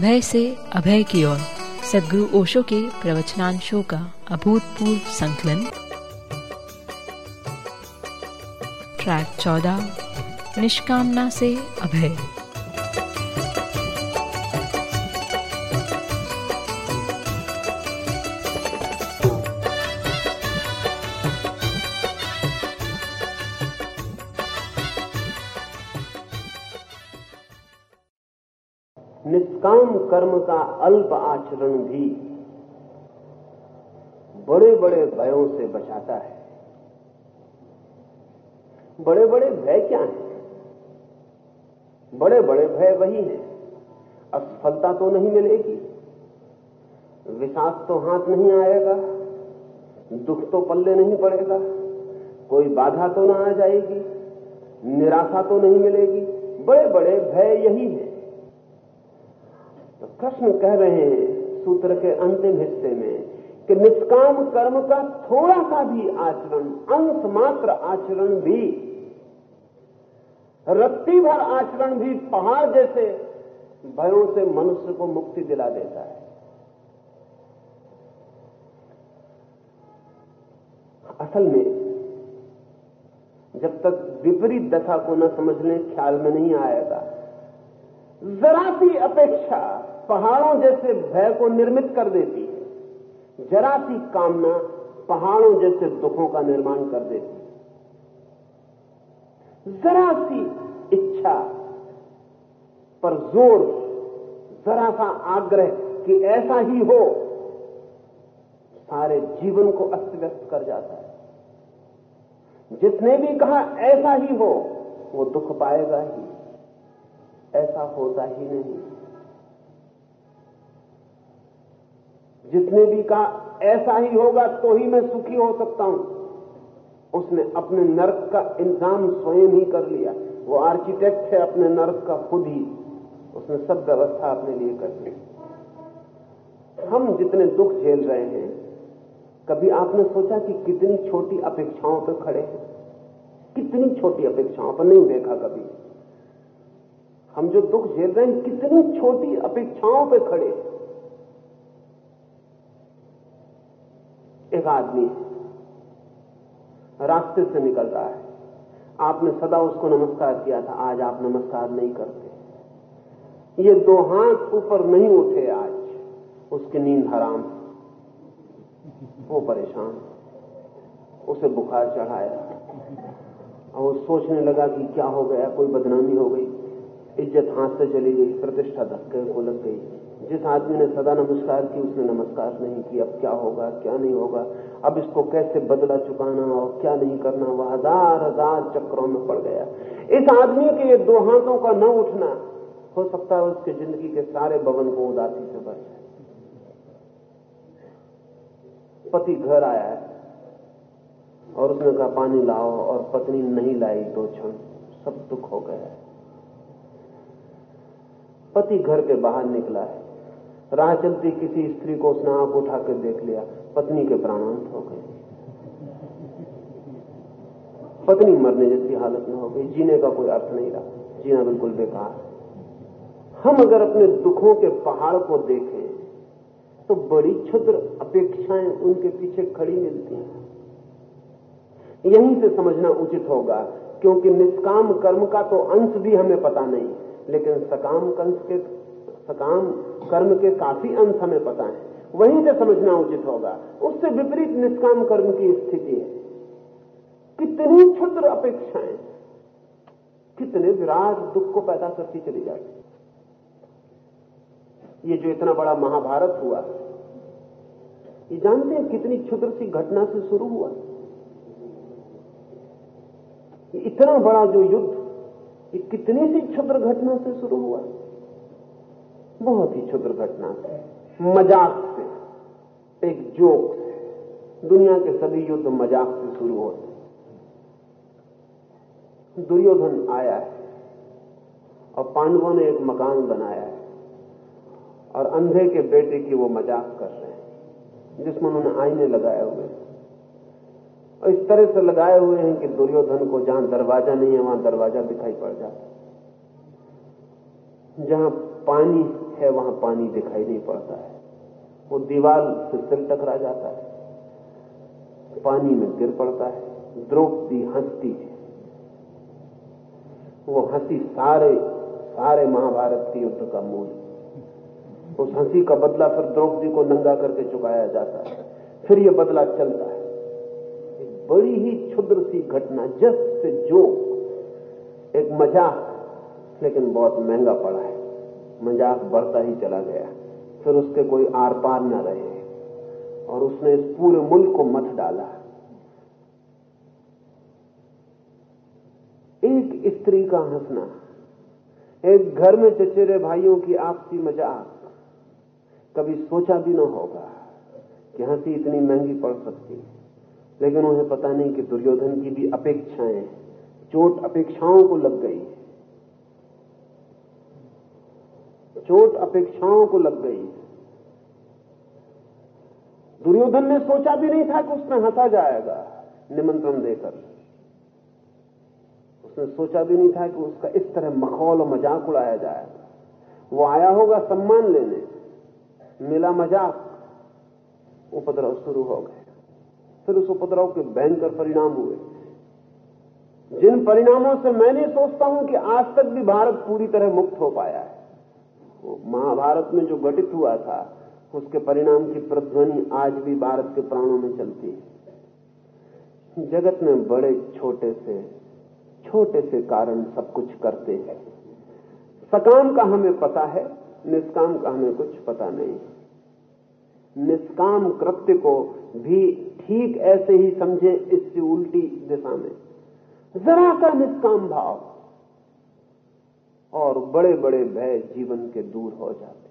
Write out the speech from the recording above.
भय से अभय की ओर। सदगुरु ओशो के प्रवचनांशों का अभूतपूर्व संकलन। ट्रैक चौदह, निष्कामना से अभय। निष्काम कर्म का अल्प आचरण भी बड़े बड़े भयों से बचाता है। बड़े बड़े भय क्या हैं? बड़े बड़े भय वही हैं। असफलता तो नहीं मिलेगी। विषाद तो हाथ नहीं आएगा। दुख तो पल्ले नहीं पड़ेगा। कोई बाधा तो ना आ जाएगी। निराशा तो नहीं मिलेगी। बड़े बड़े भय यही है। कृष्ण कह रहे हैं सूत्र के अंतिम हिस्से में कि निष्काम कर्म का थोड़ा सा भी आचरण, अंश मात्र आचरण भी, रत्ती भर आचरण भी पहाड़ जैसे भयों से मनुष्य को मुक्ति दिला देता है। असल में, जब तक विपरीत दशा को न समझ लें ख्याल में नहीं आएगा। जरा सी अपेक्षा पहाड़ों जैसे भय को निर्मित कर देती है। जरा सी कामना पहाड़ों जैसे दुखों का निर्माण कर देती है। जरा सी इच्छा पर ज़ोर, जरा सा आग्रह कि ऐसा ही हो, सारे जीवन को अस्त व्यस्त कर जाता है। जिसने भी कहा ऐसा ही हो, वो दुख पाएगा ही, ऐसा होता ही नहीं। जिसने भी कहा ऐसा ही होगा तो ही मैं सुखी हो सकता हूँ। उसने अपने नर्क का इंतज़ाम स्वयं ही कर लिया। वो आर्किटेक्ट है, अपने नर्क का खुद ही। उसने सब व्यवस्था अपने लिए कर ली हम जितने दुख झेल रहे हैं, कभी आपने सोचा कि कितनी छोटी अपेक्षाओं पर खड़े हैं? कितनी छोटी अपेक्षाओं पर नहीं देखा कभी? हम जो दुख झेल रहे हैं, कितनी छोटी अपेक्षाओं पर खड़े एक आदमी रास्ते से निकल रहा है। आपने सदा उसको नमस्कार किया था, आज आप नमस्कार नहीं करते। ये दो हाथ ऊपर नहीं उठे आज, उसकी नींद हराम वो परेशान उसे बुखार चढ़ाया। और वो सोचने लगा कि क्या हो गया, कोई बदनामी हो गई। इज़्ज़त हाथ से चली गई, प्रतिष्ठा धक्के को लग गई। जिस आदमी ने सदा नमस्कार की उसने नमस्कार नहीं की अब क्या होगा, क्या नहीं होगा? अब इसको कैसे बदला चुकाना और क्या नहीं करना? वह हज़ार हज़ार चक्रों में पड़ गया। इस आदमी के ये दो हाथों का न उठना, हो सकता है उसकी ज़िंदगी के सारे भवन को उदासी से भर जाए। पति घर आया है और उसने कहा, पानी लाओ, और पत्नी नहीं लाई दो क्षण। सब दुख हो गया है। पति घर के बाहर निकला है। राह चलती किसी स्त्री को उसने आँख उठाकर देख लिया, पत्नी के प्राणांत हो गए। पत्नी मरने जैसी हालत में हो गई, जीने का कोई अर्थ नहीं रहा, जीना बिल्कुल बेकार हम अगर अपने दुखों के पहाड़ को देखें तो बड़ी क्षुद्र अपेक्षाएँ उनके पीछे खड़ी मिलती हैं। यहीं से समझना उचित होगा, क्योंकि निष्काम कर्म का तो अंश भी हमें पता नहीं, लेकिन सकाम कंस के सकाम कर्म के काफ़ी अंश हमें पता है। वहीं से समझना उचित होगा। उससे विपरीत निष्काम कर्म की स्थिति है। कितनी क्षुद्र अपेक्षाएँ कितने विराट दुख को पैदा करती चली जाती ये जो इतना बड़ा महाभारत हुआ, ये जानते हैं कितनी क्षुद्र सी घटना से शुरू हुआ? ये इतना बड़ा जो युद्ध, ये कितनी सी क्षुद्र घटना से शुरू हुआ? बहुत ही क्षुद्र घटना से मज़ाक से, एक जोक से। दुनिया के सभी युद्ध मज़ाक से शुरू होते दुर्योधन आया है और पांडवों ने एक मकान बनाया है और अंधे के बेटे की वो मज़ाक कर रहे हैं, जिसमें उन्होंने आईने लगाए हुए हैं। और इस तरह से लगाए हुए हैं कि दुर्योधन को जहाँ दरवाज़ा नहीं है, वहाँ दरवाज़ा दिखाई पड़ जाता जहाँ पानी है, वहाँ पानी दिखाई नहीं पड़ता है। वो दीवार से सिर टकरा जाता है। पानी में गिर पड़ता है। द्रौपदी हंसती है। वो हँसी सारे सारे महाभारत के युद्ध का मूल। उस हँसी का बदला फिर द्रौपदी को नंगा करके चुकाया जाता है। फिर ये बदला चलता है। एक बड़ी ही क्षुद्र सी घटना जस्ट से जो एक मज़ाक, लेकिन बहुत महँगा पड़ा है। मज़ाक बढ़ता ही चला गया। फिर उसके कोई आर पार न रहे। और उसने इस पूरे मुल्क को मत डाला। एक स्त्री का हंसना, एक घर में चचेरे भाइयों की आपसी मज़ाक, कभी सोचा भी ना होगा कि हँसी इतनी महँगी पड़ सकती है। लेकिन उन्हें पता नहीं कि दुर्योधन की भी अपेक्षाएँ, चोट अपेक्षाओं को लग गई चोट अपेक्षाओं को लग गई। दुर्योधन ने सोचा भी नहीं था कि उसमें हंसा जाएगा, निमंत्रण देकर। उसने सोचा भी नहीं था कि उसका इस तरह मखौल और मज़ाक उड़ाया जाएगा। वो आया होगा सम्मान लेने। मिला मज़ाक। उपद्रव शुरू हो गए। फिर उस उपद्रव के भयंकर परिणाम हुए। जिन परिणामों से मैं नहीं सोचता हूँ कि आज तक भी भारत पूरी तरह मुक्त हो पाया है। महाभारत में जो घटित हुआ था, उसके परिणाम की प्रध्वनि आज भी भारत के प्राणों में चलती है। जगत में बड़े, छोटे से छोटे से कारण सब कुछ करते हैं। सकाम का हमें पता है, निष्काम का हमें कुछ पता नहीं। निष्काम कृत्य को भी ठीक ऐसे ही समझे, इससे उल्टी दिशा में। जरा का निष्काम भाव और बड़े बड़े भय जीवन के दूर हो जाते